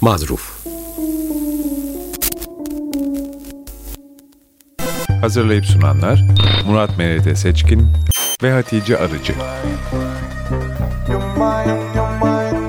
Mazruf Hazırlayıp sunanlar Murat Merete Seçkin ve Hatice Arıcı. Your mind, your mind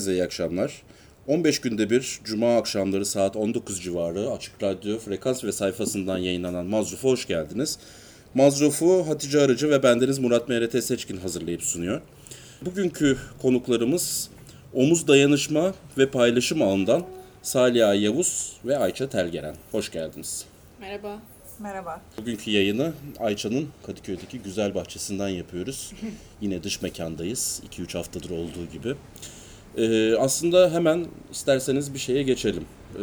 Herkese iyi akşamlar. 15 günde bir Cuma akşamları saat 19 civarı Açık Radyo frekans ve sayfasından yayınlanan Mazruf'a hoş geldiniz. Mazruf'u Hatice Arıcı ve bendeniz Murat MRT Seçkin hazırlayıp sunuyor. Bugünkü konuklarımız Omuz Dayanışma ve Paylaşım Ağı'ndan Salih Yavuz ve Ayça Telgeren. Hoş geldiniz. Merhaba. Merhaba. Bugünkü yayını Ayça'nın Kadıköy'deki güzel bahçesinden yapıyoruz. Yine dış mekandayız. 2-3 haftadır olduğu gibi. Ee, aslında hemen isterseniz bir şeye geçelim. Ee,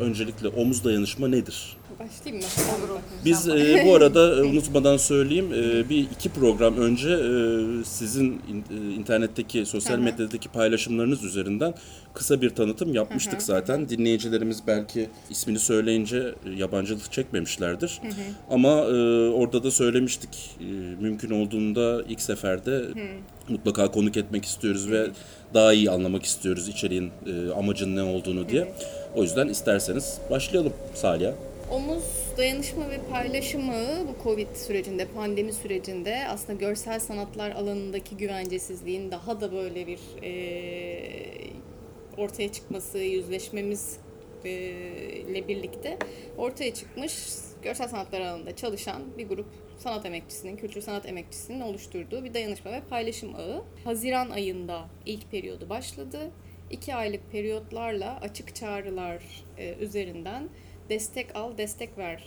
öncelikle omuz dayanışma nedir? Başlayayım mı? Olur Biz e, bu arada e, unutmadan söyleyeyim e, bir iki program önce e, sizin in- e, internetteki sosyal medyadaki paylaşımlarınız üzerinden kısa bir tanıtım yapmıştık zaten. Dinleyicilerimiz belki ismini söyleyince e, yabancılık çekmemişlerdir. Ama e, orada da söylemiştik e, mümkün olduğunda ilk seferde mutlaka konuk etmek istiyoruz ve daha iyi anlamak istiyoruz içeriğin e, amacın ne olduğunu diye. O yüzden isterseniz başlayalım Salih. Omuz dayanışma ve paylaşımı bu Covid sürecinde, pandemi sürecinde aslında görsel sanatlar alanındaki güvencesizliğin daha da böyle bir eee, ortaya çıkması, yüzleşmemiz ile birlikte ortaya çıkmış görsel sanatlar alanında çalışan bir grup sanat emekçisinin, kültür sanat emekçisinin oluşturduğu bir dayanışma ve paylaşım ağı. Haziran ayında ilk periyodu başladı. İki aylık periyotlarla açık çağrılar e, üzerinden destek al, destek ver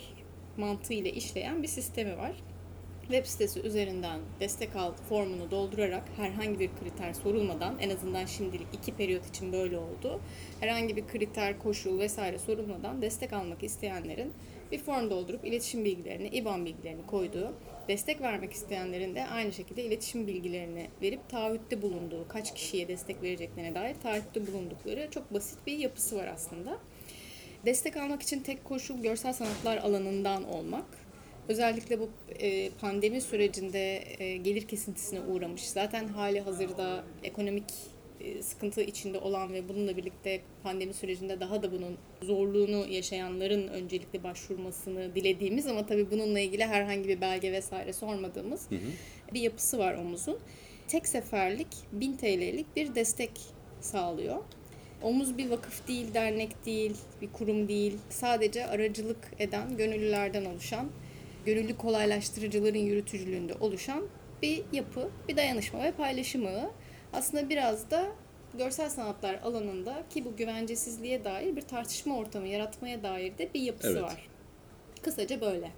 mantığıyla işleyen bir sistemi var. Web sitesi üzerinden destek al formunu doldurarak herhangi bir kriter sorulmadan en azından şimdilik iki periyot için böyle oldu. Herhangi bir kriter, koşul vesaire sorulmadan destek almak isteyenlerin bir form doldurup iletişim bilgilerini, IBAN bilgilerini koyduğu, destek vermek isteyenlerin de aynı şekilde iletişim bilgilerini verip taahhütte bulunduğu, kaç kişiye destek vereceklerine dair taahhütte bulundukları çok basit bir yapısı var aslında. Destek almak için tek koşul görsel sanatlar alanından olmak. Özellikle bu e, pandemi sürecinde e, gelir kesintisine uğramış. Zaten hali hazırda ekonomik e, sıkıntı içinde olan ve bununla birlikte pandemi sürecinde daha da bunun zorluğunu yaşayanların öncelikle başvurmasını dilediğimiz ama tabii bununla ilgili herhangi bir belge vesaire sormadığımız bir yapısı var omuzun. Tek seferlik 1000 TL'lik bir destek sağlıyor. Omuz bir vakıf değil, dernek değil, bir kurum değil. Sadece aracılık eden gönüllülerden oluşan, gönüllü kolaylaştırıcıların yürütücülüğünde oluşan bir yapı, bir dayanışma ve paylaşım ağı. Aslında biraz da görsel sanatlar alanında ki bu güvencesizliğe dair bir tartışma ortamı yaratmaya dair de bir yapısı Evet. var. Kısaca böyle.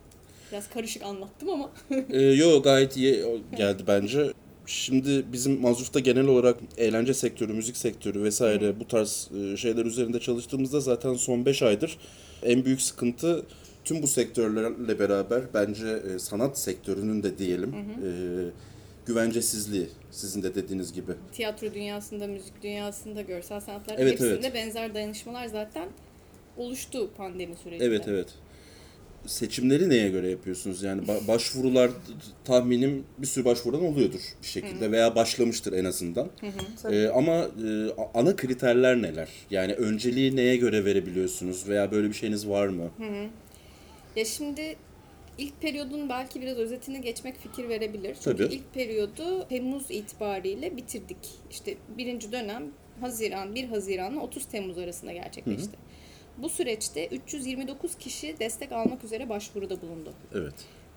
Biraz karışık anlattım ama. Ee, yo gayet iyi geldi bence. Şimdi bizim Mazruf'ta genel olarak eğlence sektörü, müzik sektörü vesaire bu tarz e, şeyler üzerinde çalıştığımızda zaten son 5 aydır en büyük sıkıntı tüm bu sektörlerle beraber bence e, sanat sektörünün de diyelim e, güvencesizliği sizin de dediğiniz gibi. tiyatro dünyasında, müzik dünyasında, görsel sanatlar Evet, hepsinde evet. benzer dayanışmalar zaten oluştu pandemi sürecinde. Evet evet. Seçimleri neye göre yapıyorsunuz? Yani ba- başvurular tahminim bir sürü başvuran oluyordur bir şekilde veya başlamıştır en azından. Ee, ama e, ana kriterler neler? Yani önceliği neye göre verebiliyorsunuz veya böyle bir şeyiniz var mı? Ya şimdi ilk periyodun belki biraz özetini geçmek fikir verebilir. Çünkü Tabii. ilk periyodu Temmuz itibariyle bitirdik. İşte birinci dönem Haziran, 1 Haziran'la 30 Temmuz arasında gerçekleşti. Bu süreçte 329 kişi destek almak üzere başvuruda bulundu. Evet.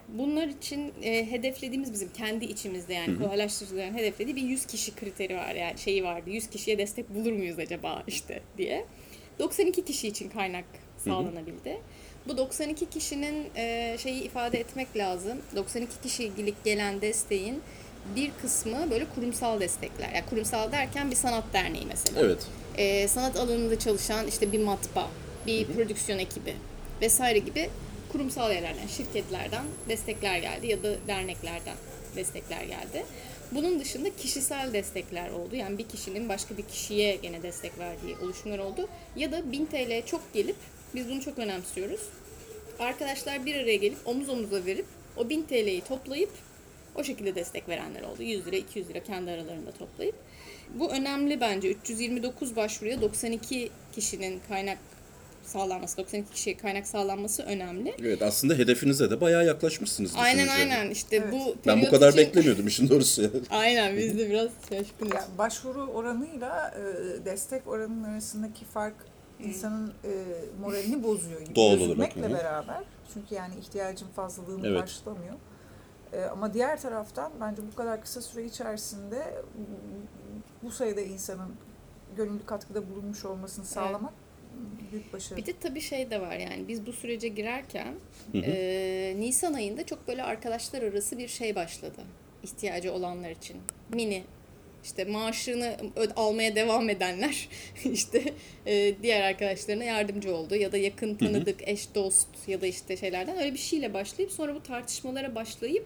Bunlar için e, hedeflediğimiz bizim kendi içimizde yani kolaylaştırıcıların hedeflediği bir 100 kişi kriteri var yani şeyi vardı. 100 kişiye destek bulur muyuz acaba işte diye. 92 kişi için kaynak sağlanabildi. Bu 92 kişinin e, şeyi ifade etmek lazım. 92 kişilik gelen desteğin bir kısmı böyle kurumsal destekler. Yani kurumsal derken bir sanat derneği mesela. Evet. Ee, sanat alanında çalışan işte bir matbaa, bir prodüksiyon ekibi vesaire gibi kurumsal yerlerden, şirketlerden destekler geldi ya da derneklerden destekler geldi. Bunun dışında kişisel destekler oldu. Yani bir kişinin başka bir kişiye gene destek verdiği oluşumlar oldu. Ya da 1000 TL çok gelip, biz bunu çok önemsiyoruz. Arkadaşlar bir araya gelip omuz omuza verip o 1000 TL'yi toplayıp o şekilde destek verenler oldu. 100 lira, 200 lira kendi aralarında toplayıp. Bu önemli bence. 329 başvuruya 92 kişinin kaynak sağlanması, 92 kişiye kaynak sağlanması önemli. Evet aslında hedefinize de bayağı yaklaşmışsınız. Aynen düşününce. aynen işte bu Ben bu kadar için- beklemiyordum işin doğrusu. yani. Aynen biz de biraz şaşkınız. Ya başvuru oranıyla e, destek oranının arasındaki fark insanın e, moralini bozuyor gibi Doğal gözükmekle olarak, hı. beraber. Çünkü yani ihtiyacın fazlalığını Evet. karşılamıyor. E, ama diğer taraftan bence bu kadar kısa süre içerisinde bu sayıda insanın gönüllü katkıda bulunmuş olmasını sağlamak büyük başarı. Bir de tabii şey de var yani biz bu sürece girerken Hı hı. e, Nisan ayında çok böyle arkadaşlar arası bir şey başladı ihtiyacı olanlar için. Mini işte maaşını almaya devam edenler işte e, diğer arkadaşlarına yardımcı oldu ya da yakın tanıdık eş dost ya da işte şeylerden öyle bir şeyle başlayıp sonra bu tartışmalara başlayıp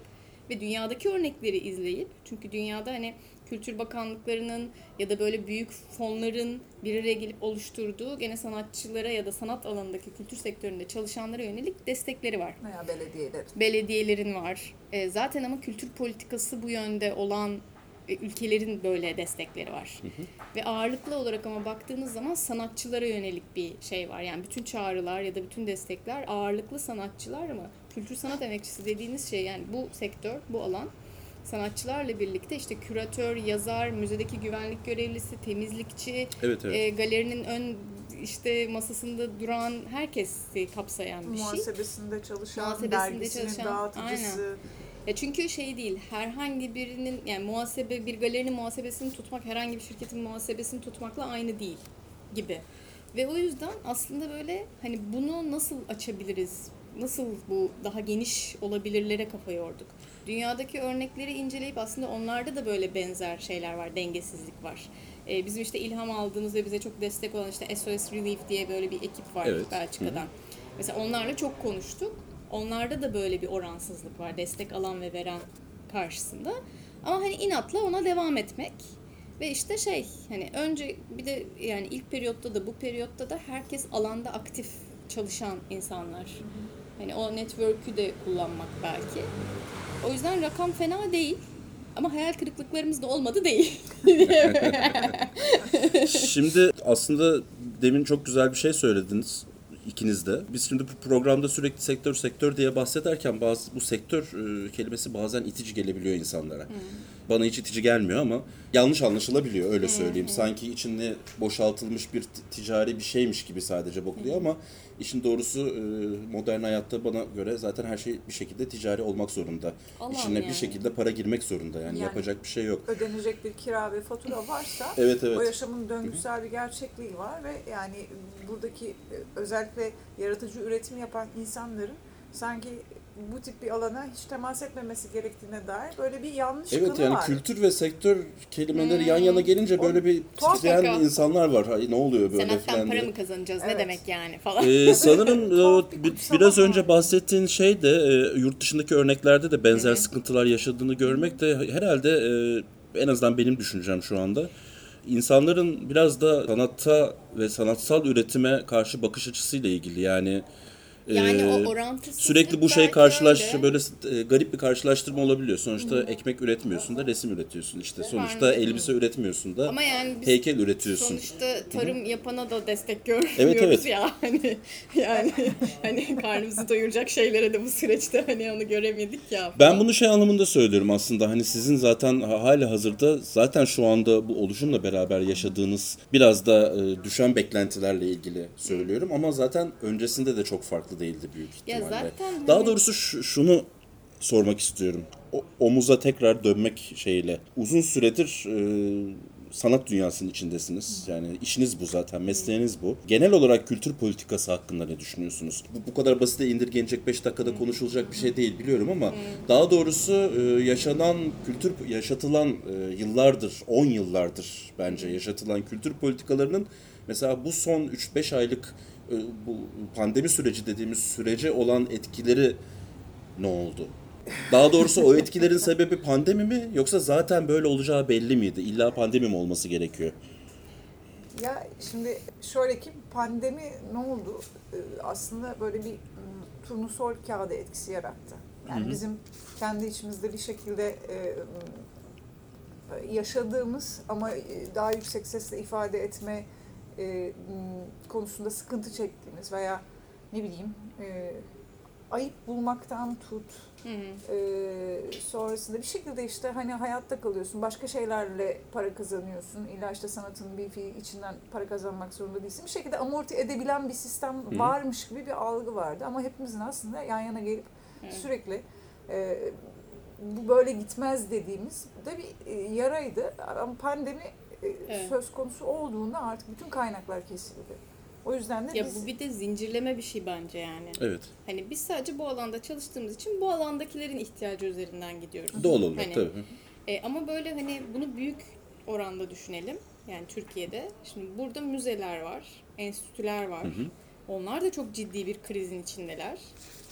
ve dünyadaki örnekleri izleyip çünkü dünyada hani Kültür Bakanlıklarının ya da böyle büyük fonların bir araya gelip oluşturduğu gene sanatçılara ya da sanat alanındaki kültür sektöründe çalışanlara yönelik destekleri var Veya belediyeler. belediyelerin var. E, zaten ama kültür politikası bu yönde olan e, ülkelerin böyle destekleri var. Ve ağırlıklı olarak ama baktığınız zaman sanatçılara yönelik bir şey var. Yani bütün çağrılar ya da bütün destekler ağırlıklı sanatçılar ama kültür sanat emekçisi dediğiniz şey yani bu sektör, bu alan sanatçılarla birlikte işte küratör, yazar, müzedeki güvenlik görevlisi, temizlikçi, Evet evet. e, galerinin ön işte masasında duran herkesi kapsayan bir şey. Muhasebesinde çalışan, Muhasebesinde dergisinin çalışan, dağıtıcısı. Ya çünkü şey değil, herhangi birinin yani muhasebe bir galerinin muhasebesini tutmak herhangi bir şirketin muhasebesini tutmakla aynı değil gibi. Ve o yüzden aslında böyle hani bunu nasıl açabiliriz? Nasıl bu daha geniş olabilirlere kafa yorduk. Dünyadaki örnekleri inceleyip aslında onlarda da böyle benzer şeyler var, dengesizlik var. Ee, bizim işte ilham aldığımız ve bize çok destek olan işte SOS Relief diye böyle bir ekip var Evet. Belçika'dan. Mesela onlarla çok konuştuk. Onlarda da böyle bir oransızlık var. Destek alan ve veren karşısında. Ama hani inatla ona devam etmek. Ve işte şey hani önce bir de yani ilk periyotta da bu periyotta da herkes alanda aktif çalışan insanlar. Hani o network'ü de kullanmak belki. O yüzden rakam fena değil. Ama hayal kırıklıklarımız da olmadı değil. Şimdi aslında demin çok güzel bir şey söylediniz ikiniz de. Biz şimdi bu programda sürekli sektör sektör diye bahsederken bazı bu sektör e, kelimesi bazen itici gelebiliyor insanlara. Bana hiç itici gelmiyor ama yanlış anlaşılabiliyor öyle söyleyeyim. Sanki içinde boşaltılmış bir ticari bir şeymiş gibi sadece bakılıyor ama işin doğrusu e, modern hayatta bana göre zaten her şey bir şekilde ticari olmak zorunda. Allah'ım İçine bir yani. şekilde para girmek zorunda yani, Yani- yapacak bir şey yok. ödenecek bir kira ve fatura varsa Evet evet. o yaşamın döngüsel bir gerçekliği var ve yani buradaki e, özellikle yaratıcı üretim yapan insanların sanki bu tip bir alana hiç temas etmemesi gerektiğine dair böyle bir yanlış Evet kanı yani var. kültür ve sektör kelimeleri yan yana gelince böyle bir titreyen insanlar var. Ay, ne oluyor böyle Sanattan falan para diye. mı kazanacağız ne Evet. demek yani falan. Ee, sanırım o bir kutsama biraz önce bahsettiğin şey de e, yurt dışındaki örneklerde de benzer sıkıntılar yaşadığını görmek de herhalde e, en azından benim düşüncem şu anda. İnsanların biraz da sanatta ve sanatsal üretime karşı bakış açısıyla ilgili yani Yani e, o orantısızlık sürekli bu şey karşılaş öyle. böyle e, garip bir karşılaştırma olabiliyor. Sonuçta ekmek üretmiyorsun da resim üretiyorsun. İşte sonuçta Aynen. elbise üretmiyorsun da Ama yani biz heykel üretiyorsun. sonuçta tarım yapana da destek görmüyoruz Evet, evet. ya. Hani yani hani karnımızı doyuracak şeylere de bu süreçte hani onu göremedik ya. Ben bunu şey anlamında söylüyorum aslında hani sizin zaten ha- hali hazırda zaten şu anda bu oluşumla beraber yaşadığınız biraz da e, düşen beklentilerle ilgili söylüyorum ama zaten öncesinde de çok farklı değildi büyük Ya ihtimalle. zaten Daha hani- doğrusu şu- şunu sormak istiyorum. O, omuza tekrar dönmek şeyle. Uzun süredir e, sanat dünyasının içindesiniz. Yani işiniz bu zaten, mesleğiniz bu. Genel olarak kültür politikası hakkında ne düşünüyorsunuz? Bu, bu kadar basite indirgenecek 5 dakikada konuşulacak bir şey değil biliyorum ama daha doğrusu e, yaşanan kültür yaşatılan e, yıllardır, 10 yıllardır bence yaşatılan kültür politikalarının mesela bu son 3-5 aylık e, bu pandemi süreci dediğimiz sürece olan etkileri ne oldu? Daha doğrusu o etkilerin sebebi pandemi mi yoksa zaten böyle olacağı belli miydi? İlla pandemi mi olması gerekiyor? Ya şimdi şöyle ki pandemi ne oldu? Ee, Aslında böyle bir turnusol kağıdı etkisi yarattı. Yani bizim kendi içimizde bir şekilde e, yaşadığımız ama e, daha yüksek sesle ifade etme e, konusunda sıkıntı çektiğimiz veya ne bileyim e, ayıp bulmaktan tut Hı hı. ee, sonrasında bir şekilde işte hani hayatta kalıyorsun. Başka şeylerle para kazanıyorsun. İlla işte sanatın bir fiil içinden para kazanmak zorunda değilsin. Bir şekilde amorti edebilen bir sistem varmış gibi bir algı vardı. Ama hepimizin aslında yan yana gelip Evet. sürekli e, bu böyle gitmez dediğimiz de bir e, yaraydı. Ama pandemi e, Evet. söz konusu olduğunda artık bütün kaynaklar kesildi. O yüzden de Ya biz bu bir de zincirleme bir şey bence yani. Evet. Hani biz sadece bu alanda çalıştığımız için bu alandakilerin ihtiyacı üzerinden gidiyoruz. Doğal olarak Hani, tabii. E, ama böyle hani bunu büyük oranda düşünelim. Yani Türkiye'de. Şimdi burada müzeler var, enstitüler var. Onlar da çok ciddi bir krizin içindeler.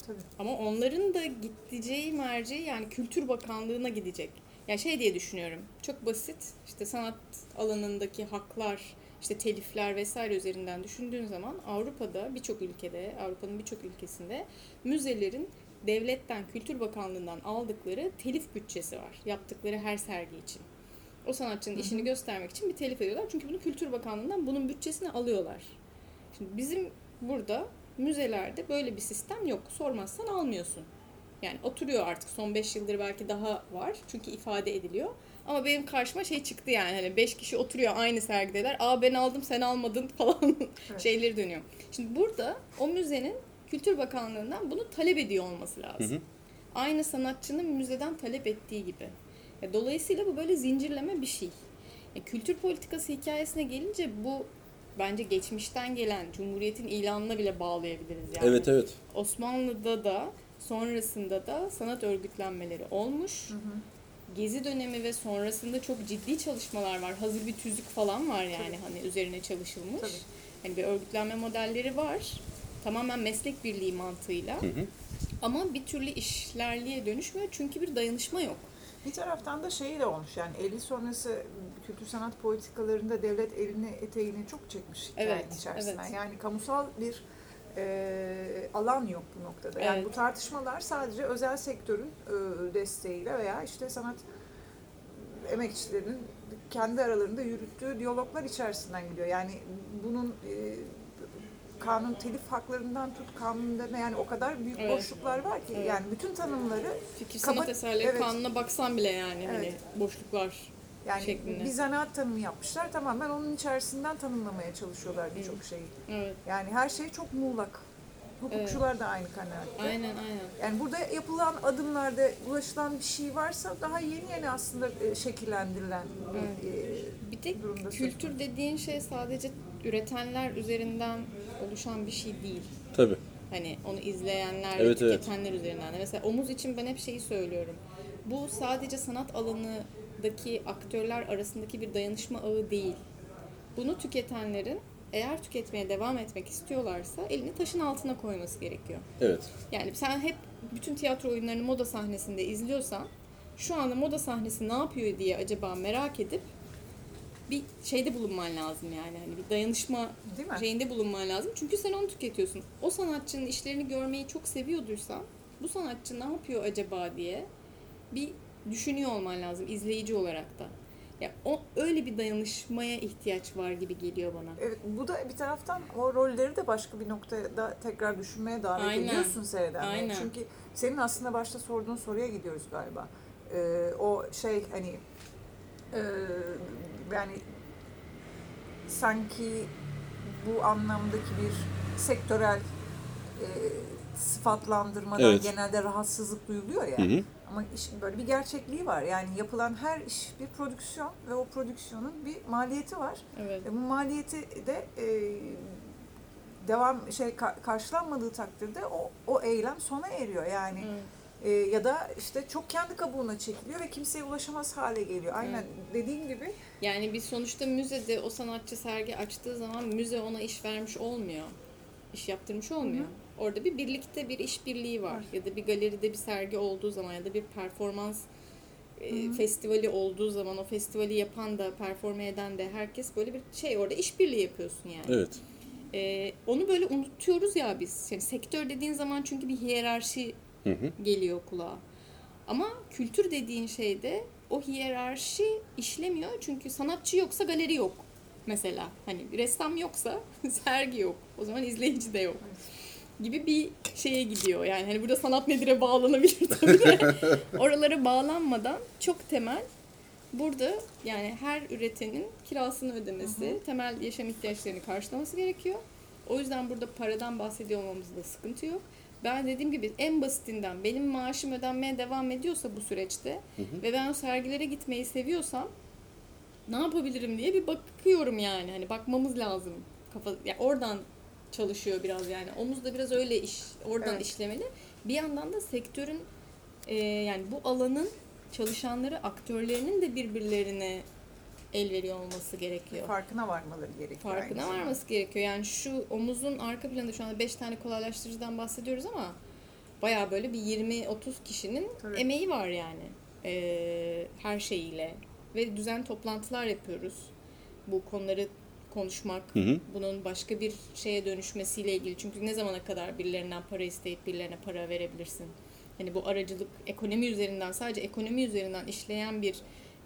tabii. Ama onların da gideceği merci yani Kültür Bakanlığı'na gidecek. Yani şey diye düşünüyorum. Çok basit. İşte sanat alanındaki haklar, işte telifler vesaire üzerinden düşündüğün zaman Avrupa'da birçok ülkede, Avrupa'nın birçok ülkesinde müzelerin devletten, Kültür Bakanlığı'ndan aldıkları telif bütçesi var. Yaptıkları her sergi için. O sanatçının işini göstermek için bir telif ediyorlar. Çünkü bunu Kültür Bakanlığı'ndan bunun bütçesini alıyorlar. Şimdi bizim burada müzelerde böyle bir sistem yok. Sormazsan almıyorsun. Yani oturuyor artık son 5 yıldır belki daha var. Çünkü ifade ediliyor. Ama benim karşıma şey çıktı yani hani 5 kişi oturuyor aynı sergideler. Aa ben aldım sen almadın falan şeyleri dönüyor. Şimdi burada o müzenin Kültür Bakanlığı'ndan bunu talep ediyor olması lazım. Aynı sanatçının müzeden talep ettiği gibi. Dolayısıyla bu böyle zincirleme bir şey. Ya kültür politikası hikayesine gelince bu bence geçmişten gelen Cumhuriyet'in ilanına bile bağlayabiliriz yani. Evet evet. Osmanlı'da da sonrasında da sanat örgütlenmeleri olmuş. Gezi dönemi ve sonrasında çok ciddi çalışmalar var. Hazır bir tüzük falan var yani hani üzerine çalışılmış. Tabii. Hani bir örgütlenme modelleri var. Tamamen meslek birliği mantığıyla. Ama bir türlü işlerliğe dönüşmüyor çünkü bir dayanışma yok. Bir taraftan da şey de olmuş yani 50 sonrası kültür sanat politikalarında devlet elini eteğini çok çekmiş Evet, içerisinden. evet. Yani kamusal bir e, alan yok bu noktada. Yani Evet. bu tartışmalar sadece özel sektörün e, desteğiyle veya işte sanat emekçilerinin kendi aralarında yürüttüğü diyaloglar içerisinden gidiyor. Yani bunun e, kanun telif haklarından tut kanunlarına yani o kadar büyük Evet. boşluklar var ki Evet. yani bütün tanımları Fikir sanat eserleri evet. kanuna baksan bile yani hani Evet. boşluklar Yani şeklinde. bir zanaat tanımı yapmışlar. Tamamen onun içerisinden tanımlamaya çalışıyorlar birçok şeyi. Evet. Yani her şey çok muğlak. Hukukçular da aynı kanaatte. Aynen aynen. Yani burada yapılan adımlarda ulaşılan bir şey varsa daha yeni yeni aslında e, şekillendirilen bir e, Bir de durumda söz kültür dediğin şey sadece üretenler üzerinden oluşan bir şey değil. Tabii. Hani onu izleyenler, Evet, ve evet. tüketenler üzerinden de. Mesela omuz için ben hep şeyi söylüyorum. Bu sadece sanat alanındaki aktörler arasındaki bir dayanışma ağı değil. Bunu tüketenlerin eğer tüketmeye devam etmek istiyorlarsa elini taşın altına koyması gerekiyor. Evet. Yani sen hep bütün tiyatro oyunlarını moda sahnesinde izliyorsan şu anda moda sahnesi ne yapıyor diye acaba merak edip bir şeyde bulunman lazım yani. Hani bir dayanışma Değil mi? şeyinde bulunman lazım. Çünkü sen onu tüketiyorsun. O sanatçının işlerini görmeyi çok seviyorduysan bu sanatçı ne yapıyor acaba diye bir düşünüyor olman lazım izleyici olarak da. Ya o öyle bir dayanışmaya ihtiyaç var gibi geliyor bana. Evet, bu da bir taraftan o rolleri de başka bir noktada tekrar düşünmeye davet Aynen. ediyorsun. Aynen. Çünkü senin aslında başta sorduğun soruya gidiyoruz galiba. Ee, o şey hani e, yani sanki bu anlamdaki bir sektörel e, sıfatlandırmadan Evet. genelde rahatsızlık duyuluyor ya. Hı hı. Ama iş böyle bir gerçekliği var. Yani yapılan her iş bir prodüksiyon ve o prodüksiyonun bir maliyeti var. Evet. E, bu maliyeti de e, devam şey ka- karşılanmadığı takdirde o o eylem sona eriyor. Yani Evet. e, ya da işte çok kendi kabuğuna çekiliyor ve kimseye ulaşamaz hale geliyor. Aynen dediğin gibi Yani bir sonuçta müzede o sanatçı sergi açtığı zaman müze ona iş vermiş olmuyor. İş yaptırmış olmuyor. Orada bir birlikte bir işbirliği var. Ya da bir galeride bir sergi olduğu zaman ya da bir performans e, festivali olduğu zaman o festivali yapan da performe eden de herkes böyle bir şey orada işbirliği yapıyorsun yani. Evet. Ee, onu böyle unutuyoruz ya biz. Yani sektör dediğin zaman çünkü bir hiyerarşi Hı hı. geliyor kulağa. Ama kültür dediğin şeyde o hiyerarşi işlemiyor. Çünkü sanatçı yoksa galeri yok. Mesela hani ressam yoksa sergi yok. O zaman izleyici de yok. Gibi bir şeye gidiyor. Yani hani burada sanat nedir'e bağlanabilir tabii de. Oralara bağlanmadan çok temel burada yani her üretenin kirasını ödemesi, temel yaşam ihtiyaçlarını karşılaması gerekiyor. O yüzden burada paradan bahsediyor olmamızda sıkıntı yok. Ben dediğim gibi en basitinden benim maaşım ödenmeye devam ediyorsa bu süreçte ve ben o sergilere gitmeyi seviyorsam ne yapabilirim diye bir bakıyorum yani. Hani bakmamız lazım. Kafa ya oradan çalışıyor biraz yani. Omuz da biraz öyle iş oradan Evet. işlemeli. Bir yandan da sektörün e, yani bu alanın çalışanları, aktörlerinin de birbirlerine el veriyor olması gerekiyor. farkına varmaları gerekiyor. Farkına varması gerekiyor. Yani şu omuzun arka planında şu anda 5 tane kolaylaştırıcıdan bahsediyoruz ama bayağı böyle bir 20-30 kişinin Tabii. emeği var yani. Ee, her şeyiyle. Ve düzen toplantılar yapıyoruz. Bu konuları konuşmak, Hı hı. bunun başka bir şeye dönüşmesiyle ilgili. Çünkü ne zamana kadar birilerinden para isteyip birilerine para verebilirsin? Hani bu aracılık ekonomi üzerinden sadece ekonomi üzerinden işleyen bir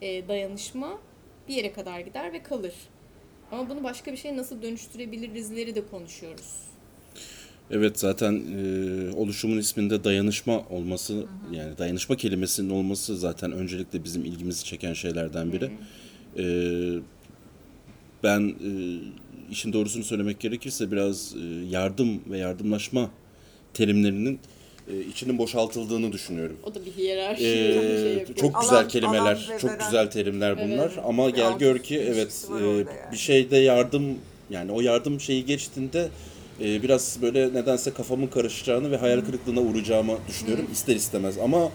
e, dayanışma bir yere kadar gider ve kalır. Ama bunu başka bir şeye nasıl dönüştürebilirizleri de konuşuyoruz. Evet zaten e, oluşumun isminde dayanışma olması yani dayanışma kelimesinin olması zaten öncelikle bizim ilgimizi çeken şeylerden biri. E, ben e, işin doğrusunu söylemek gerekirse biraz e, yardım ve yardımlaşma terimlerinin e, içinin boşaltıldığını düşünüyorum. O da bir hiyerarşi Ee, şey yapıyor. çok Alan- güzel kelimeler, alan çok veren. güzel terimler bunlar Evet. ama Bir gel gör ki evet e, yani. bir şeyde yardım yani o yardım şeyi geçtiğinde e, biraz böyle nedense kafamın karışacağını ve hayal kırıklığına uğrayacağımı düşünüyorum ister istemez ama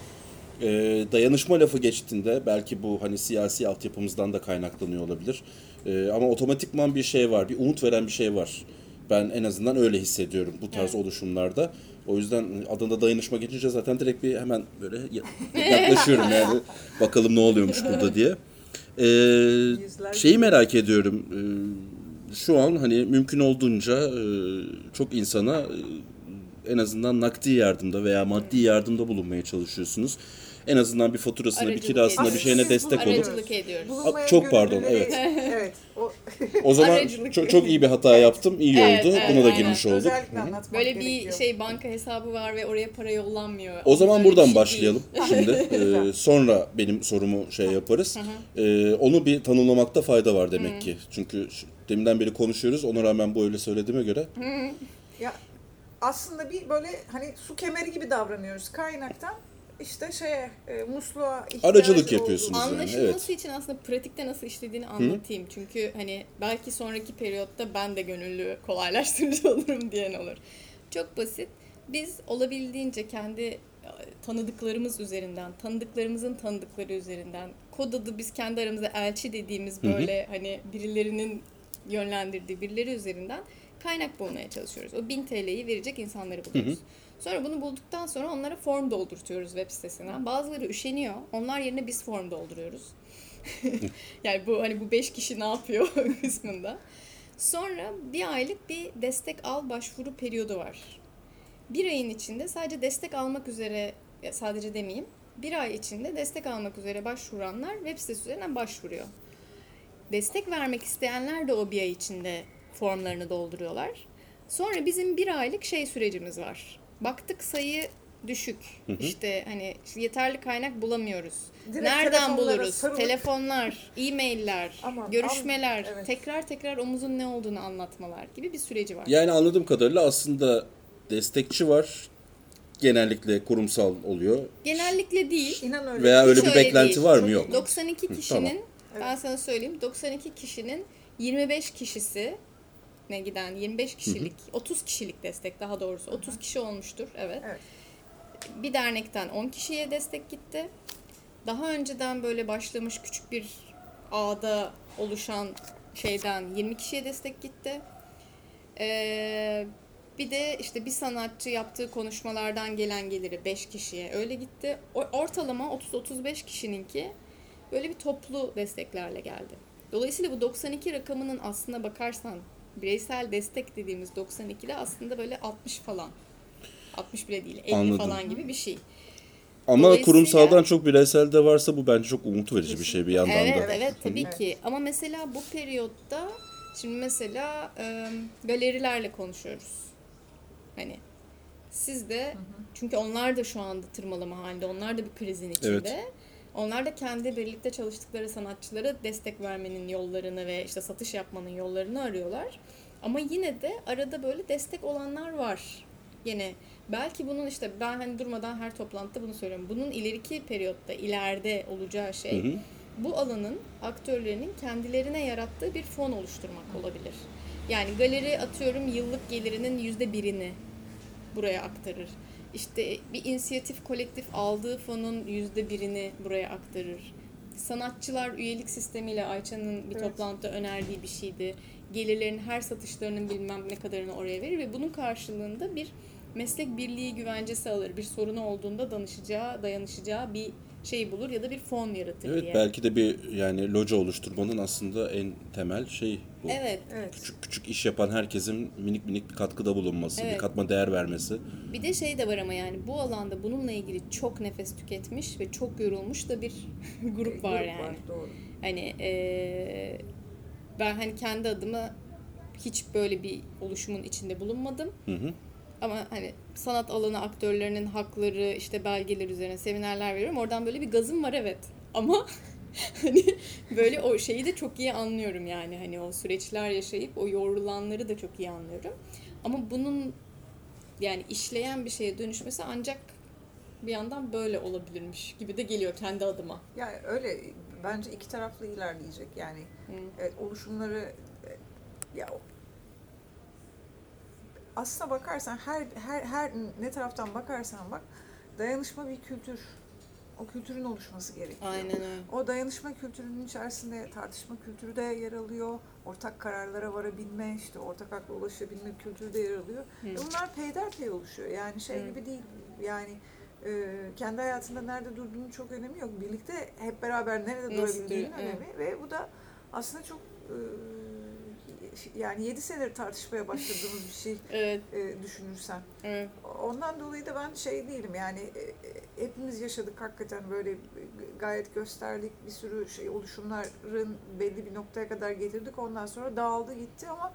e, dayanışma lafı geçtiğinde belki bu hani siyasi altyapımızdan da kaynaklanıyor olabilir. E, ama otomatikman bir şey var, bir umut veren bir şey var. Ben en azından öyle hissediyorum bu tarz Evet. oluşumlarda. O yüzden adında dayanışma geçince zaten direkt bir hemen böyle ya- yaklaşıyorum yani bakalım ne oluyormuş burada diye. Ee, şeyi merak ediyorum. Ee, şu an hani mümkün olduğunca e, çok insana e, en azından nakdi yardımda veya maddi yardımda bulunmaya çalışıyorsunuz. En azından bir faturasına, bir Aracılık kirasına, bir ediyoruz. şeyine Siz destek. Aracılık ediyoruz. Bulunmayan çok pardon, evet. evet. O, O zaman Aracılık. çok, çok iyi bir hata yaptım. iyi Evet, oldu. evet, Buna da aynen. girmiş olduk. özellikle Hı hı. anlatmak Böyle bir gerekiyor. şey banka hesabı var ve oraya para yollanmıyor. O zaman Böyle bir buradan şey değil. başlayalım şimdi. Ee, sonra benim sorumu şey yaparız. Ee, onu bir tanımlamakta fayda var demek ki. Çünkü şu- deminden beri konuşuyoruz. Ona rağmen bu öyle söylediğime göre. Ya aslında bir böyle hani su kemeri gibi davranıyoruz kaynaktan işte şeye e, musluğa Aracılık yapıyorsunuz. olduğu- yani, Anlaşılması için aslında pratikte nasıl işlediğini anlatayım. Çünkü hani belki sonraki periyotta ben de gönüllü kolaylaştırıcı olurum diyen olur. Çok basit. Biz olabildiğince kendi e, tanıdıklarımız üzerinden, tanıdıklarımızın tanıdıkları üzerinden, kod adı biz kendi aramızda elçi dediğimiz Hı hı. böyle hani birilerinin yönlendirdiği birileri üzerinden kaynak bulmaya çalışıyoruz. O 1000 TL'yi verecek insanları buluyoruz. Sonra bunu bulduktan sonra onlara form doldurtuyoruz web sitesinden. Bazıları üşeniyor. Onlar yerine biz form dolduruyoruz. yani bu hani bu 5 kişi ne yapıyor kısmında. Sonra bir aylık bir destek al başvuru periyodu var. Bir ayın içinde sadece destek almak üzere sadece demeyeyim. Bir ay içinde destek almak üzere başvuranlar web sitesi üzerinden başvuruyor. Destek vermek isteyenler de o bir ay içinde formlarını dolduruyorlar. Sonra bizim bir aylık şey sürecimiz var. Baktık sayı düşük. İşte hani yeterli kaynak bulamıyoruz. Direkt Nereden buluruz? sarılıp- Telefonlar, e-mailler, Aman, görüşmeler, aman, evet. tekrar tekrar omuzun ne olduğunu anlatmalar gibi bir süreci var. Yani anladığım kadarıyla aslında destekçi var. genellikle kurumsal oluyor. Genellikle değil. İnan öyle. Veya Hiç öyle bir öyle beklenti değil. var mı? Yok. 92 Hı, kişinin, tamam. ben sana söyleyeyim, 92 kişinin 25 kişisi ne giden 25 kişilik, 30 kişilik destek daha doğrusu 30 kişi olmuştur. Evet. Evet. Bir dernekten 10 kişiye destek gitti. Daha önceden böyle başlamış küçük bir ağda oluşan şeyden 20 kişiye destek gitti. Ee, bir de işte bir sanatçı yaptığı konuşmalardan gelen geliri 5 kişiye öyle gitti. Ortalama 30-35 kişininki böyle bir toplu desteklerle geldi. Dolayısıyla bu 92 rakamının aslına bakarsan bireysel destek dediğimiz 92 de aslında böyle 60 falan. 60 bile değil 50 Anladım. falan gibi bir şey. Ama kurumsaldan çok bireysel de varsa bu bence çok umut verici bir şey bir yandan Evet, da. evet tabii Evet. ki. Ama mesela bu periyotta şimdi mesela e, galerilerle konuşuyoruz. Hani siz de çünkü onlar da şu anda tırmalama halinde. Onlar da bir krizin içinde. Evet. Onlar da kendi birlikte çalıştıkları sanatçılara destek vermenin yollarını ve işte satış yapmanın yollarını arıyorlar. Ama yine de arada böyle destek olanlar var. Yine belki bunun işte ben hani durmadan her toplantıda bunu söylüyorum. Bunun ileriki periyotta ileride olacağı şey Hı hı. bu alanın aktörlerinin kendilerine yarattığı bir fon oluşturmak olabilir. Yani galeri atıyorum yıllık gelirinin yüzde birini buraya aktarır. İşte bir inisiyatif kolektif aldığı fonun yüzde birini buraya aktarır. Sanatçılar üyelik sistemiyle Ayça'nın bir Evet. toplantıda önerdiği bir şeydi. Gelirlerin her satışlarının bilmem ne kadarını oraya verir ve bunun karşılığında bir meslek birliği güvencesi alır. Bir sorunu olduğunda danışacağı, dayanışacağı bir şey bulur ya da bir fon yaratır Evet diye. belki de bir yani loca oluşturmanın aslında en temel şey bu. Evet. Evet. Küçük küçük iş yapan herkesin minik minik bir katkıda bulunması, bir Evet. katma değer vermesi. Bir de şey de var ama yani bu alanda bununla ilgili çok nefes tüketmiş ve çok yorulmuş da bir grup var yani. Doğru. Hani eee, ben hani kendi adıma hiç böyle bir oluşumun içinde bulunmadım. Hı hı. Ama hani sanat alanı aktörlerinin hakları işte belgeler üzerine seminerler veriyorum. Oradan böyle bir gazım var evet. Ama hani böyle o şeyi de çok iyi anlıyorum yani. Hani o süreçler yaşayıp o yorulanları da çok iyi anlıyorum. Ama bunun yani işleyen bir şeye dönüşmesi ancak bir yandan böyle olabilirmiş gibi de geliyor kendi adıma. Yani öyle bence iki taraflı ilerleyecek. Yani evet, oluşumları e, ya aslına bakarsan her her her ne taraftan bakarsan bak dayanışma bir kültür. O kültürün oluşması gerekiyor. Aynen öyle. O dayanışma kültürünün içerisinde tartışma kültürü de yer alıyor. Ortak kararlara varabilme, işte ortak akla ulaşabilme kültürü de yer alıyor. E bunlar peyderpey oluşuyor. Yani şey Hı. gibi değil. Yani e, kendi hayatında nerede durduğunun çok önemi yok. Birlikte hep beraber nerede Nasıl durabildiğinin evet. önemi ve bu da aslında çok e, yani 7 senedir tartışmaya başladığımız bir şey Evet, e, düşünürsen. evet. Ondan dolayı da ben şey değilim yani e, e, hepimiz yaşadık hakikaten böyle gayet gösterdik bir sürü şey oluşumların belli bir noktaya kadar getirdik ondan sonra dağıldı gitti ama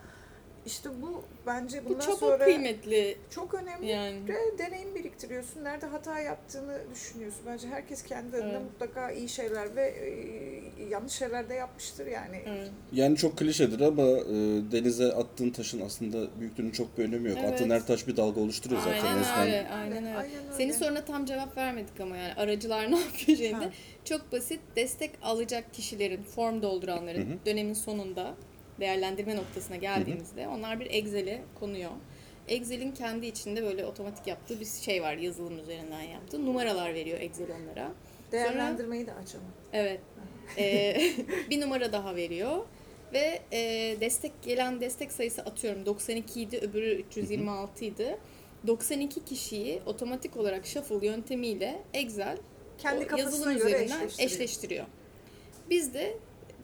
işte bu bence Bu bundan çok sonra kıymetli çok önemli yani. ve deneyim biriktiriyorsun. Nerede hata yaptığını düşünüyorsun. Bence herkes kendi adına Evet. mutlaka iyi şeyler ve e, yanlış şeyler de yapmıştır yani. Evet. Yani çok klişedir ama e, denize attığın taşın aslında büyüklüğünün çok bir önemi yok. Evet. Attığın her taş bir dalga oluşturuyor zaten. Aynen Resmen öyle, aynen öyle. Aynen öyle. Senin soruna tam cevap vermedik ama yani aracılar ne yapıyor? Ha. Çok basit destek alacak kişilerin, form dolduranların dönemin sonunda değerlendirme noktasına geldiğimizde onlar bir Excel'e konuyor. Excel'in kendi içinde böyle otomatik yaptığı bir şey var yazılım üzerinden yaptığı. Numaralar veriyor Excel onlara. Değerlendirmeyi de açalım. Evet. Ee, bir numara daha veriyor. Ve e, destek gelen destek sayısı atıyorum 92 idi, öbürü 326 idi. 92 kişiyi otomatik olarak shuffle yöntemiyle Excel Kendi o kafasına yazılım göre üzerinden eşleştiriyor. eşleştiriyor. Biz de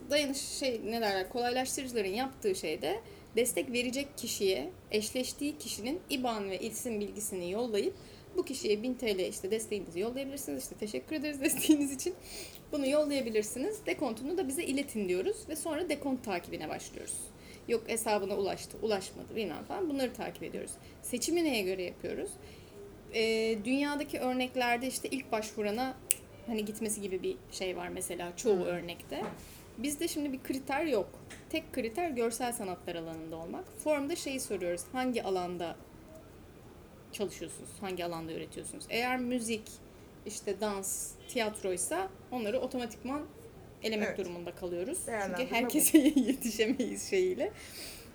dayanış şey ne derler kolaylaştırıcıların yaptığı şeyde destek verecek kişiye eşleştiği kişinin IBAN ve isim bilgisini yollayıp bu kişiye 1000 TL işte desteğinizi yollayabilirsiniz. İşte teşekkür ederiz desteğiniz için. Bunu yollayabilirsiniz. Dekontunu da bize iletin diyoruz ve sonra dekont takibine başlıyoruz. Yok hesabına ulaştı, ulaşmadı bilmem falan bunları takip ediyoruz. Seçimi neye göre yapıyoruz? Ee, dünyadaki örneklerde işte ilk başvurana hani gitmesi gibi bir şey var mesela çoğu örnekte. Bizde şimdi bir kriter yok. Tek kriter görsel sanatlar alanında olmak. Formda şeyi soruyoruz. Hangi alanda çalışıyorsunuz? Hangi alanda üretiyorsunuz? Eğer müzik, işte dans, tiyatroysa onları otomatikman elemek Evet. durumunda kalıyoruz. Çünkü herkese yetişemeyiz şeyiyle.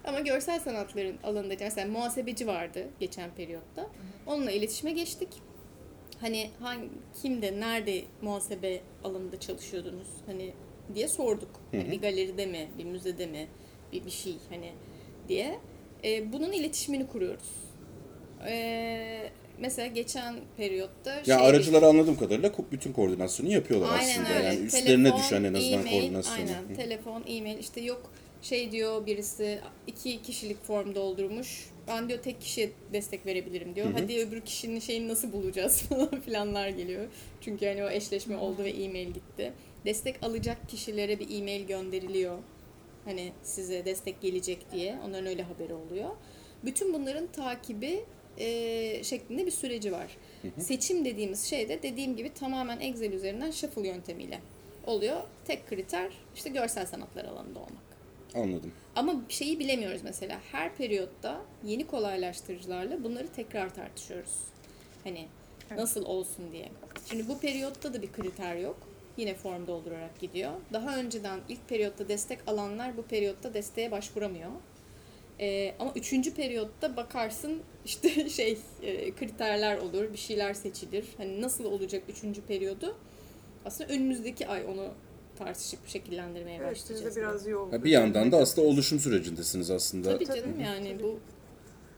Ama görsel sanatların alanında mesela muhasebeci vardı geçen periyotta. Onunla iletişime geçtik. Hani hangi, kimde, nerede muhasebe alanında çalışıyordunuz hani diye sorduk. Hani bir galeride mi, bir müzede mi, bir bir şey hani diye. Ee, bunun iletişimini kuruyoruz. Ee, mesela geçen periyotta Ya şey- aracıları anladığım kadarıyla bütün koordinasyonu yapıyorlar Aynen aslında. öyle. Yani üstlerine Telefon, düşen en azından e-mail, koordinasyonu. Aynen. Hı. Telefon, e-mail işte yok şey diyor birisi iki kişilik form doldurmuş. Ben diyor tek kişiye destek verebilirim diyor. Hadi öbür kişinin şeyini nasıl bulacağız falan filanlar geliyor. Çünkü hani o eşleşme oldu ve e-mail gitti. Destek alacak kişilere bir e-mail gönderiliyor. Hani size destek gelecek diye. Onların öyle haberi oluyor. Bütün bunların takibi e, şeklinde bir süreci var. Seçim dediğimiz şey de dediğim gibi tamamen Excel üzerinden shuffle yöntemiyle oluyor. Tek kriter işte görsel sanatlar alanında olmak. Anladım. Ama şeyi bilemiyoruz mesela her periyotta yeni kolaylaştırıcılarla bunları tekrar tartışıyoruz. Hani nasıl olsun diye. Şimdi bu periyotta da bir kriter yok. Yine form doldurarak gidiyor. Daha önceden ilk periyotta destek alanlar bu periyotta desteğe başvuramıyor. Ee, ama üçüncü periyotta bakarsın işte şey e, kriterler olur, bir şeyler seçilir. Hani nasıl olacak üçüncü periyodu? Aslında önümüzdeki ay onu tartışıp şekillendirmeye Evet, başlayacağız. de biraz yol. Ya bir yandan da aslında oluşum sürecindesiniz aslında. Tabii canım yani bu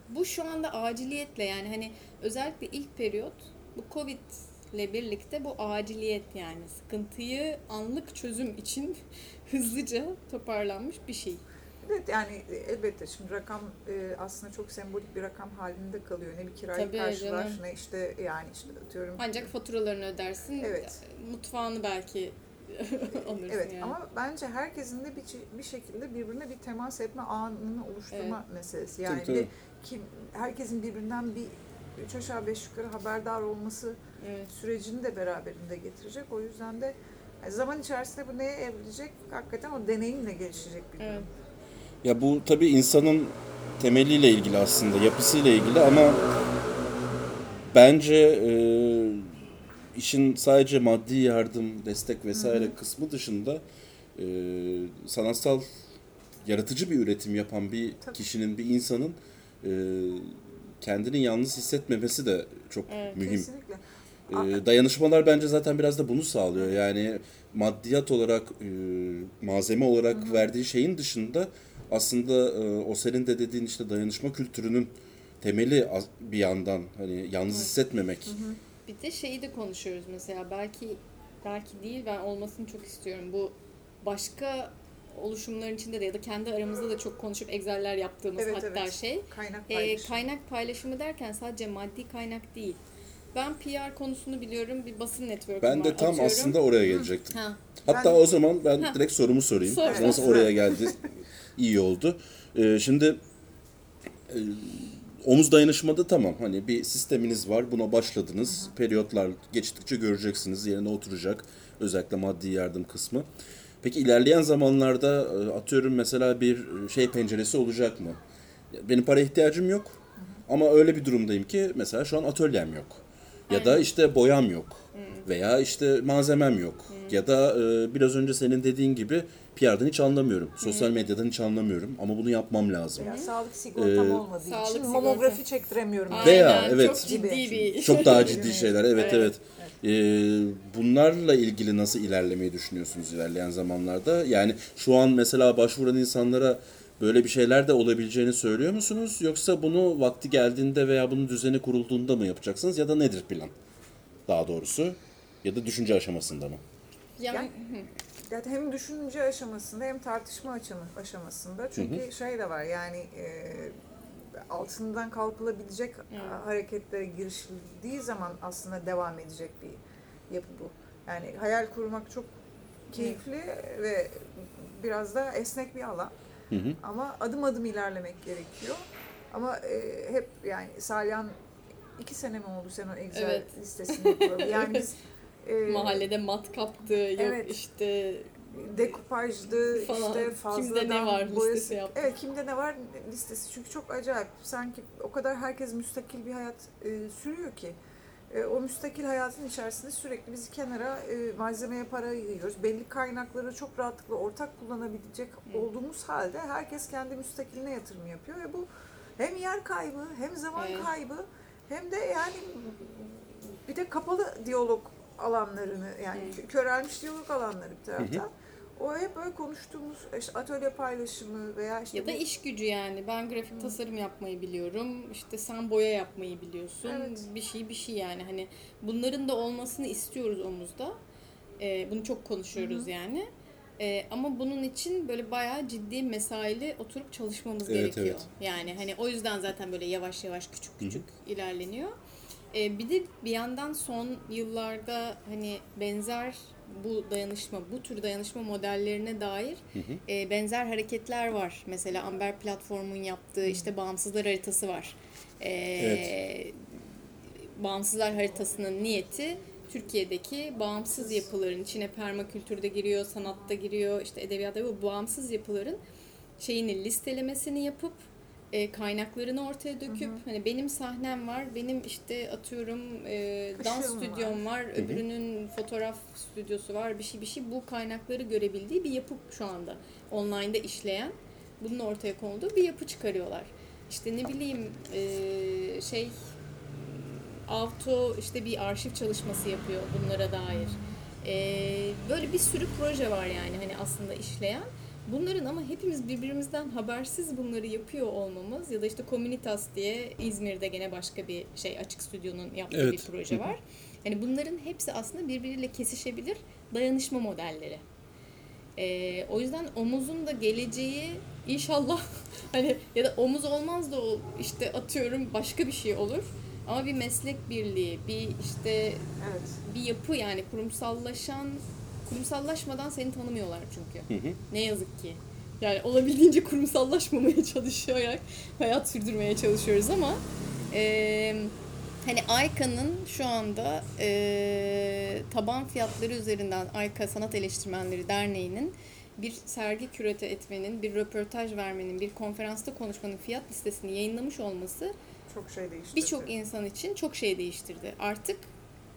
bu şu anda aciliyetle yani hani özellikle ilk periyot bu Covid ile birlikte bu aciliyet yani sıkıntıyı anlık çözüm için hızlıca toparlanmış bir şey. Evet yani elbette şimdi rakam e, aslında çok sembolik bir rakam halinde kalıyor. Ne bir kirayı Tabii karşılar canım. ne işte yani işte atıyorum. Ancak faturalarını ödersin. Evet. Mutfağını belki alırsın Evet yani. ama bence herkesin de bir, bir şekilde birbirine bir temas etme anını oluşturma meselesi. Yani Tabii, bir de kim herkesin birbirinden bir üç aşağı beş yukarı haberdar olması Evet. sürecini de beraberinde getirecek. O yüzden de yani zaman içerisinde bu neye evrilecek? Hakikaten o deneyimle gelişecek bir durum. Evet. Ya bu tabii insanın temeliyle ilgili aslında, yapısıyla ilgili ama bence e, işin sadece maddi yardım, destek vesaire kısmı dışında e, sanatsal yaratıcı bir üretim yapan bir Tabii. kişinin, bir insanın e, kendini yalnız hissetmemesi de çok Evet, mühim. Kesinlikle. Ee, dayanışmalar bence zaten biraz da bunu sağlıyor. Yani maddiyat olarak, e, malzeme olarak verdiği şeyin dışında aslında e, o senin de dediğin işte dayanışma kültürünün temeli bir yandan hani yalnız hissetmemek. Bir de şeyi de konuşuyoruz mesela belki belki değil ben olmasını çok istiyorum. Bu başka oluşumların içinde de ya da kendi aramızda da çok konuşup Excel'ler yaptığımız Evet, hatta evet. şey Kaynak e, paylaşımı. kaynak paylaşımı derken sadece maddi kaynak değil. Ben PR konusunu biliyorum. Bir basın network'üm Ben var. de tam atıyorum. aslında oraya gelecektim. Ha, Hatta Ben- o zaman ben direkt sorumu sorayım. Sor. Nasıl oraya geldi? İyi oldu. Ee, şimdi e, omuz dayanışmada tamam hani bir sisteminiz var buna başladınız. Periyotlar geçtikçe göreceksiniz yerine oturacak özellikle maddi yardım kısmı. Peki ilerleyen zamanlarda e, atıyorum mesela bir şey penceresi olacak mı? Benim para ihtiyacım yok ama öyle bir durumdayım ki mesela şu an atölyem yok. Ya da işte boyam yok. Veya işte malzemem yok. Ya da e, biraz önce senin dediğin gibi PR'dan hiç anlamıyorum. Sosyal medyadan hiç anlamıyorum ama bunu yapmam lazım. Ya sağlık sigortam Ee, olmadığı Sağlık için sigorta. mamografi çektiremiyorum. Aynen, Veya, evet. Çok ciddi bir Çok daha ciddi şeyler. Evet Evet. evet. Ee, bunlarla ilgili nasıl ilerlemeyi düşünüyorsunuz ilerleyen zamanlarda? Yani şu an mesela başvuran insanlara böyle bir şeyler de olabileceğini söylüyor musunuz? Yoksa bunu vakti geldiğinde veya bunun düzeni kurulduğunda mı yapacaksınız? Ya da nedir plan? Daha doğrusu. Ya da düşünce aşamasında mı? Yani, Yani hem düşünce aşamasında hem tartışma aşama- aşamasında. Çünkü şey de var yani e, altından kalkılabilecek a- hareketlere girişildiği zaman aslında devam edecek bir yapı bu. Yani hayal kurmak çok keyifli ve biraz da esnek bir alan. Ama adım adım ilerlemek gerekiyor. Ama e, hep yani Salyan iki sene mi oldu sen o Excel Evet. listesini kuralı? Yani biz e, mahallede mat kaptı, yok Evet. işte dekupajdı Falan. işte Kimde fazladan ne var boyası- listesi yaptı. Evet kimde ne var listesi çünkü çok acayip. Sanki o kadar herkes müstakil bir hayat e, sürüyor ki. E, o müstakil hayatın içerisinde sürekli biz kenara e, malzemeye para yiyoruz. Belli kaynakları çok rahatlıkla ortak kullanabilecek olduğumuz halde herkes kendi müstakiline yatırım yapıyor ve bu hem yer kaybı hem zaman Evet. kaybı hem de yani bir de kapalı diyalog alanlarını yani Hı. körelmiş diyalog alanları bir taraftan. O hep böyle konuştuğumuz işte atölye paylaşımı veya işte Ya da bu- iş gücü yani. Ben grafik tasarım yapmayı biliyorum. İşte sen boya yapmayı biliyorsun. Evet. Bir şey bir şey yani. Hani bunların da olmasını istiyoruz omuzda. Ee, bunu çok konuşuyoruz yani. Ee, ama bunun için böyle bayağı ciddi mesaili oturup çalışmamız Evet, gerekiyor. evet. Yani hani o yüzden zaten böyle yavaş yavaş küçük küçük ilerleniyor. Ee, bir de bir yandan son yıllarda hani benzer bu dayanışma, bu tür dayanışma modellerine dair e, benzer hareketler var. Mesela Amber platformun yaptığı işte bağımsızlar haritası var. Ee, Evet. Bağımsızlar haritasının niyeti Türkiye'deki bağımsız yapıların içine permakültürde giriyor, sanatta giriyor, işte edebiyatta bu bağımsız yapıların şeyini listelemesini yapıp e, kaynaklarını ortaya döküp hani benim sahnem var, benim işte atıyorum e, dans stüdyom var, öbürünün fotoğraf stüdyosu var, bir şey bir şey bu kaynakları görebildiği bir yapı şu anda online'da işleyen bunun ortaya konulduğu bir yapı çıkarıyorlar. İşte ne bileyim e, şey Avto işte bir arşiv çalışması yapıyor bunlara dair. Ee, böyle bir sürü proje var yani hani aslında işleyen. Bunların ama hepimiz birbirimizden habersiz bunları yapıyor olmamız ya da işte Communitas diye İzmir'de gene başka bir şey açık stüdyonun yaptığı Evet. bir proje var. Yani bunların hepsi aslında birbiriyle kesişebilir dayanışma modelleri. Ee, o yüzden omuzun da geleceği inşallah hani ya da omuz olmaz da o işte atıyorum başka bir şey olur. Ama bir meslek birliği, bir işte evet. bir yapı yani kurumsallaşan kurumsallaşmadan seni tanımıyorlar çünkü. Ne yazık ki. Yani olabildiğince kurumsallaşmamaya çalışarak hayat sürdürmeye çalışıyoruz ama eee, hani Ayka'nın şu anda eee, taban fiyatları üzerinden Ayka Sanat Eleştirmenleri Derneği'nin bir sergi kürete etmenin, bir röportaj vermenin, bir konferansta konuşmanın fiyat listesini yayınlamış olması Çok şey değişti. birçok insan için çok şey değiştirdi. Artık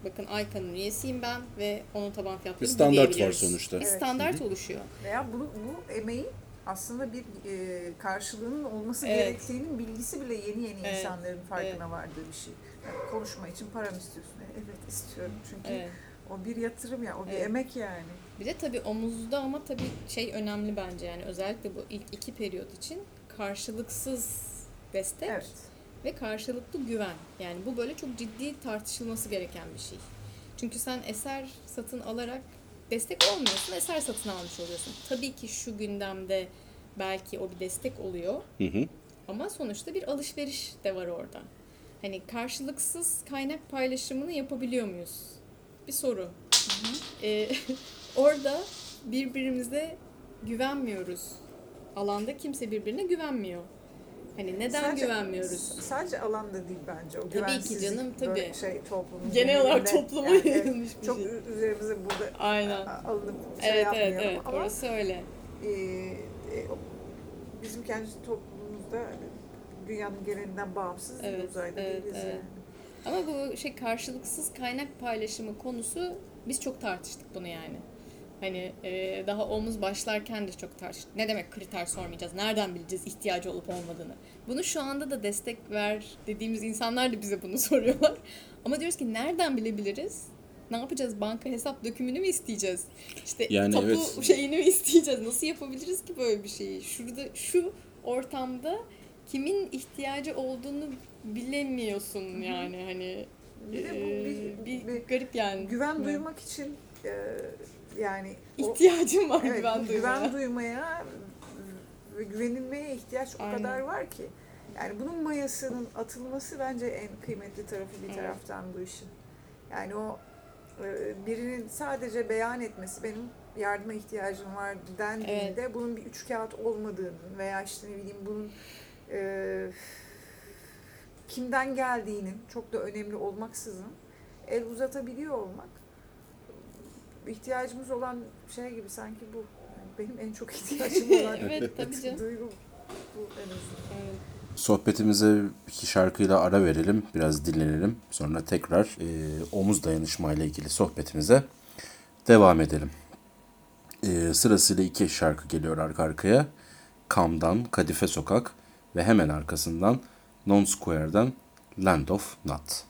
bakın Ayka'nın üyesiyim ben ve onun taban fiyatları Bir bu standart var sonuçta. Bir Evet. standart oluşuyor. Veya bunu, bu emeğin aslında bir e, karşılığının olması Evet. gerektiğinin bilgisi bile yeni yeni Evet. insanların farkına vardığı bir şey. Yani konuşma için para mı istiyorsun? E, Evet istiyorum çünkü Evet. o bir yatırım ya, o bir Evet. emek yani. Bir de tabii omuzda ama tabii şey önemli bence yani özellikle bu ilk iki periyot için karşılıksız destek Evet. Ve karşılıklı güven. Yani bu böyle çok ciddi tartışılması gereken bir şey. Çünkü sen eser satın alarak destek olmuyorsun, eser satın almış oluyorsun. Tabii ki şu gündemde belki o bir destek oluyor Hı hı. ama sonuçta bir alışveriş de var orada. Hani karşılıksız kaynak paylaşımını yapabiliyor muyuz? Bir soru. Ee, orada birbirimize güvenmiyoruz. Alanda kimse birbirine güvenmiyor. Hani neden Sadece- güvenmiyoruz? Sadece alanda değil bence o ki güvensizlik. canım, böyle tabii. Şey, toplumun Genel olarak topluma Yani, evet, yayılmış bir Çok şey. ü- üzerimize burada Aynen. alınıp şey Evet evet yapmayalım evet ama orası öyle. e, e, bizim kendi toplumumuzda dünyanın genelinden bağımsız bir Evet, uzayda evet, değiliz evet. yani. Ama bu şey karşılıksız kaynak paylaşımı konusu biz çok tartıştık bunu yani. Hani e, daha omuz başlarken de çok tartıştık. Ne demek kriter sormayacağız? Nereden bileceğiz ihtiyacı olup olmadığını? Bunu şu anda da destek ver dediğimiz insanlar da bize bunu soruyorlar. Ama diyoruz ki nereden bilebiliriz? Ne yapacağız? Banka hesap dökümünü mü isteyeceğiz? İşte Yani tapu evet. şeyini mi isteyeceğiz? Nasıl yapabiliriz ki böyle bir şeyi? Şurada şu ortamda kimin ihtiyacı olduğunu bilemiyorsun yani hani Bir de bu e, bir- bir, bir garip yani. Güven duymak için e, yani o- İhtiyacım var evet, güven duymaya. güven duymaya ve güvenilmeye ihtiyaç o Aynen. kadar var ki. Yani bunun mayasının atılması bence en kıymetli tarafı bir Evet. taraftan bu işin. Yani o e, birinin sadece beyan etmesi benim yardıma ihtiyacım var dendiğinde bunun bir üç kağıt olmadığının veya işte ne bileyim bunun e, kimden geldiğinin çok da önemli olmaksızın el uzatabiliyor olmak ihtiyacımız olan şey gibi sanki bu. Yani benim en çok ihtiyacım olan evet tabii canım. duygu bu en azından. Evet. Sohbetimize iki şarkıyla ara verelim, biraz dinlenelim. Sonra tekrar e, omuz dayanışma ile ilgili sohbetimize devam edelim. E, sırasıyla iki şarkı geliyor arka arkaya. Kam'dan Kadife Sokak ve hemen arkasından Non Square'dan Land of Nut.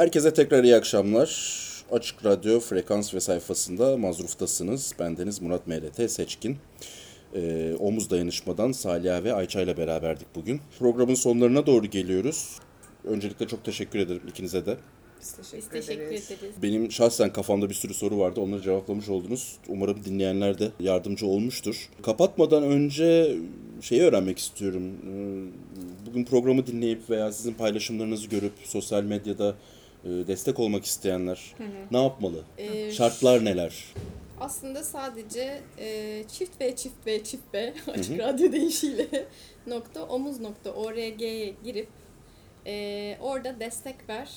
Herkese tekrar iyi akşamlar. Açık Radyo frekans ve sayfasında Mazruf'tasınız. Bendeniz Murat MRT Seçkin. Ee, omuz dayanışmadan Salih ve Ayça ile beraberdik bugün. Programın sonlarına doğru geliyoruz. Öncelikle çok teşekkür ederim ikinize de. Biz teşekkür, Biz teşekkür ederiz. ederiz. Benim şahsen kafamda bir sürü soru vardı. Onları cevaplamış oldunuz. Umarım dinleyenler de yardımcı olmuştur. Kapatmadan önce şeyi öğrenmek istiyorum. Ee, Bugün programı dinleyip veya sizin paylaşımlarınızı görüp sosyal medyada destek olmak isteyenler ne yapmalı? Ee, Şartlar neler? Aslında sadece e, çift B çift B çift B açık radyo deyişiyle nokta omuz nokta org'ye girip e, orada destek ver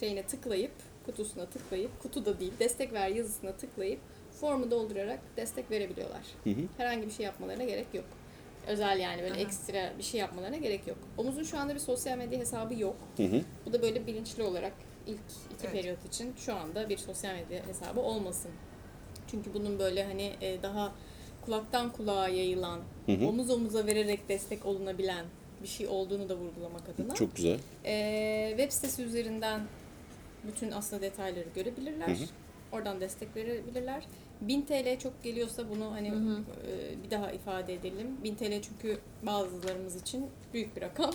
şeyine tıklayıp kutusuna tıklayıp kutuda değil destek ver yazısına tıklayıp formu doldurarak destek verebiliyorlar. Hı hı. Herhangi bir şey yapmalarına gerek yok. Özel yani böyle ekstra bir şey yapmalarına gerek yok. Omuz'un şu anda bir sosyal medya hesabı yok. Hı hı. Bu da böyle bilinçli olarak ilk iki Evet. periyot için şu anda bir sosyal medya hesabı olmasın. Çünkü bunun böyle hani e, daha kulaktan kulağa yayılan, Hı hı. omuz omuza vererek destek olunabilen bir şey olduğunu da vurgulamak adına. Çok güzel. E, web sitesi üzerinden bütün aslında detayları görebilirler. Hı hı. Oradan destek verebilirler. 1000 TL çok geliyorsa bunu hani e, bir daha ifade edelim. 1000 TL çünkü bazılarımız için büyük bir rakam.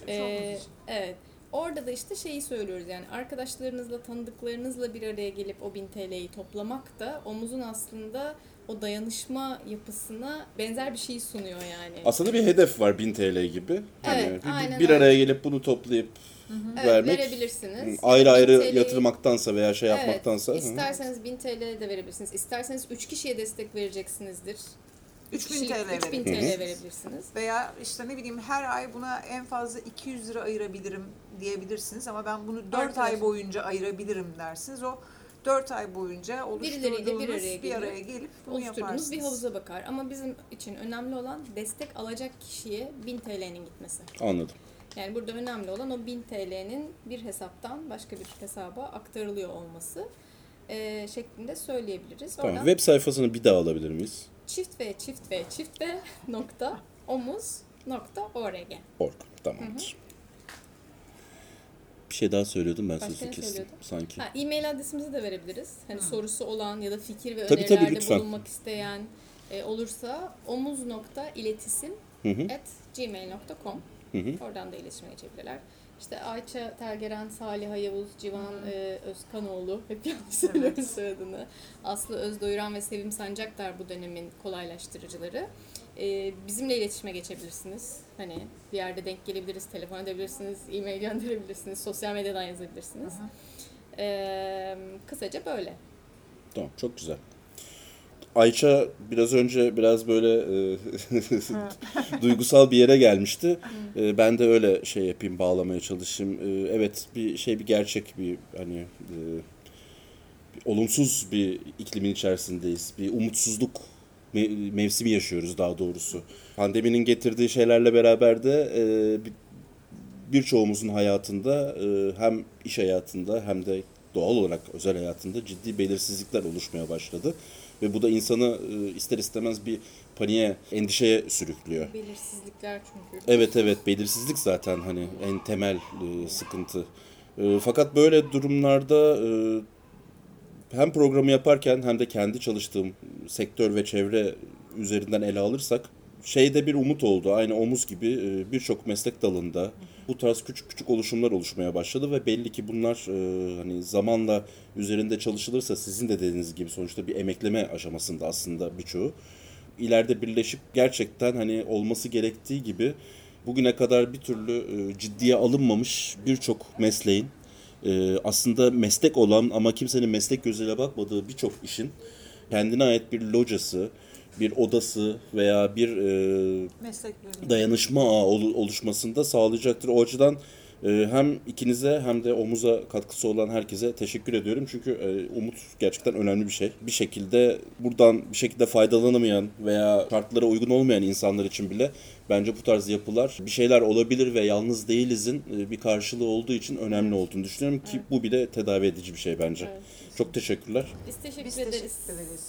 Çok- Ee, evet. Orada da işte şeyi söylüyoruz yani arkadaşlarınızla, tanıdıklarınızla bir araya gelip o 1000 TL'yi toplamak da omuzun aslında o dayanışma yapısına benzer bir şey sunuyor yani. Aslında bir hedef var 1000 TL gibi. Hani Evet, bir- aynen bir araya gelip bunu toplayıp evet, vermek verebilirsiniz. ayrı 1000 ayrı TL'yi yatırmaktansa veya şey Evet, yapmaktansa. isterseniz 1000 TL de verebilirsiniz. İsterseniz 3 kişiye destek vereceksinizdir. 3000 Kişi- TL 3000 verebilirsiniz. TL verebilirsiniz. Veya işte ne bileyim her ay buna en fazla 200 lira ayırabilirim diyebilirsiniz ama ben bunu 4 Arkadaşlar. ay boyunca ayırabilirim dersiniz. O 4 ay boyunca Birileriyle bir oluşturduğunuz araya bir araya, gelip gelip bunu Oluşturduğunuz yaparsınız. bir havuza bakar. Ama bizim için önemli olan destek alacak kişiye 1000 TL'nin gitmesi. Anladım. Yani burada önemli olan o 1000 TL'nin bir hesaptan başka bir hesaba aktarılıyor olması e, şeklinde söyleyebiliriz. Tamam. Oradan Web sayfasını bir daha alabilir miyiz? çift ve çift ve çift ve nokta omuz nokta org. Org. Tamamdır. Bir şey daha söylüyordum ben Başka sözü ne kestim. Sanki. Ha, e-mail adresimizi de verebiliriz. Hani sorusu olan ya da fikir ve Tabii, tabii, önerilerde lütfen. bulunmak isteyen e, olursa omuz nokta iletisim Hı hı. at gmail.com Hı hı. Oradan da iletişime geçebilirler. İşte Ayça Tergeren, Salih Yavuz, Civan e, Özkanoğlu, hep yanlış söylüyorum soyadını. Aslı Özdoyuran ve Sevim Sancaktar bu dönemin kolaylaştırıcıları. E, bizimle iletişime geçebilirsiniz. Hani bir yerde denk gelebiliriz, telefon edebilirsiniz, e-mail gönderebilirsiniz, sosyal medyadan yazabilirsiniz. E, kısaca böyle. Tamam. Çok güzel. Ayça biraz önce biraz böyle e, duygusal bir yere gelmişti. E, ben de öyle şey yapayım, bağlamaya çalışayım. E, evet bir şey bir gerçek bir hani e, bir olumsuz bir iklimin içerisindeyiz. Bir umutsuzluk me- mevsimi yaşıyoruz daha doğrusu. Pandeminin getirdiği şeylerle beraber de e, bir- birçoğumuzun hayatında e, hem iş hayatında hem de doğal olarak özel hayatında ciddi belirsizlikler oluşmaya başladı. Ve bu da insanı e, ister istemez bir paniğe, endişeye sürüklüyor. Belirsizlikler çünkü. Evet evet belirsizlik zaten hani en temel e, sıkıntı. E, fakat böyle durumlarda hem programı yaparken hem de kendi çalıştığım sektör ve çevre üzerinden ele alırsak şeyde bir umut oldu. Aynı omuz gibi e, birçok meslek dalında bu tarz küçük küçük oluşumlar oluşmaya başladı ve belli ki bunlar e, hani zamanla üzerinde çalışılırsa sizin de dediğiniz gibi sonuçta bir emekleme aşamasında aslında birçoğu ileride birleşip gerçekten hani olması gerektiği gibi bugüne kadar bir türlü e, ciddiye alınmamış birçok mesleğin aslında meslek olan ama kimsenin meslek gözüyle bakmadığı birçok işin kendine ait bir locası, bir odası veya bir e, dayanışma ağı olu- oluşmasında sağlayacaktır. O açıdan e, hem ikinize hem de omuza katkısı olan herkese teşekkür ediyorum. Çünkü e, umut gerçekten önemli bir şey. Bir şekilde buradan bir şekilde faydalanamayan veya şartlara uygun olmayan insanlar için bile bence bu tarz yapılar bir şeyler olabilir ve yalnız değilizin e, bir karşılığı olduğu için önemli olduğunu düşünüyorum ki bu bile tedavi edici bir şey bence. Evet. Çok teşekkürler. Biz teşekkür Biz ederiz. teşekkür ederiz.